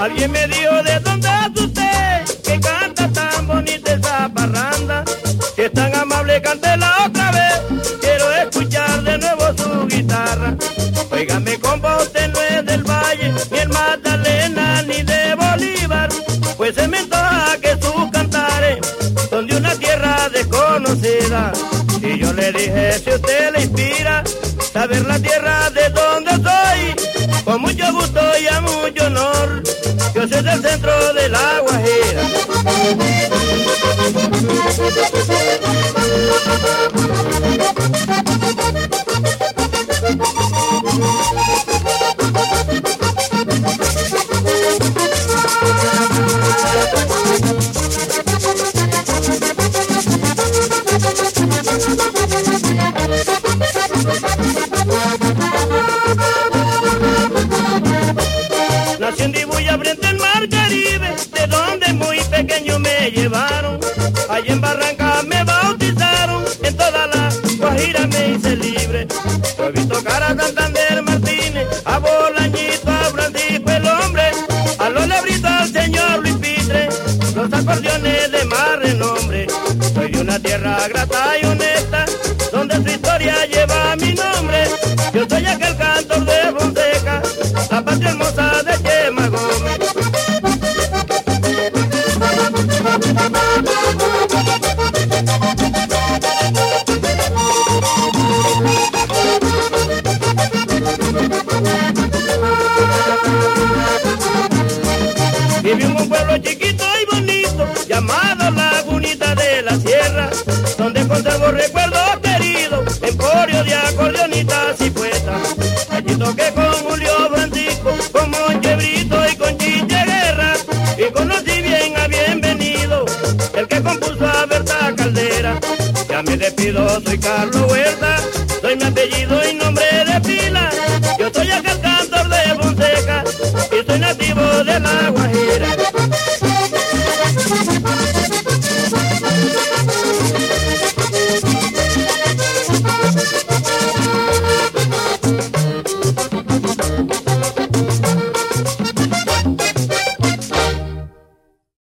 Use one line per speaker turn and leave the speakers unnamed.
Alguien me dijo de dónde desconocida. Y yo le dije, si usted le inspira, saber la tierra de donde soy, con mucho gusto y a mucho honor. Yo soy del centro de la Guajira. En Barranca me bautizaron, en toda la Guajira me hice libre. Yo he visto cara a Santander Martínez, a Bolañito, a Francisco el hombre, a los lebritos al señor Luis Pitre, los acordeones de más renombre. Soy de una tierra grata y honesta, donde su historia lleva mi nombre. Yo soy aquel cantor de Fonseca, la patria hermosa de Chema Gómez. Viví en un pueblo chiquito y bonito, llamado Lagunita de la Sierra, donde conservo recuerdos queridos, emporio de acordeonitas y poetas. Allí toqué con Julio Francisco, con Monche Brito y con Chiche Guerra, y conocí bien a Bienvenido, el que compuso a Berta Caldera. Ya me despido, soy Carlos Huerta, soy mi apellido y nombre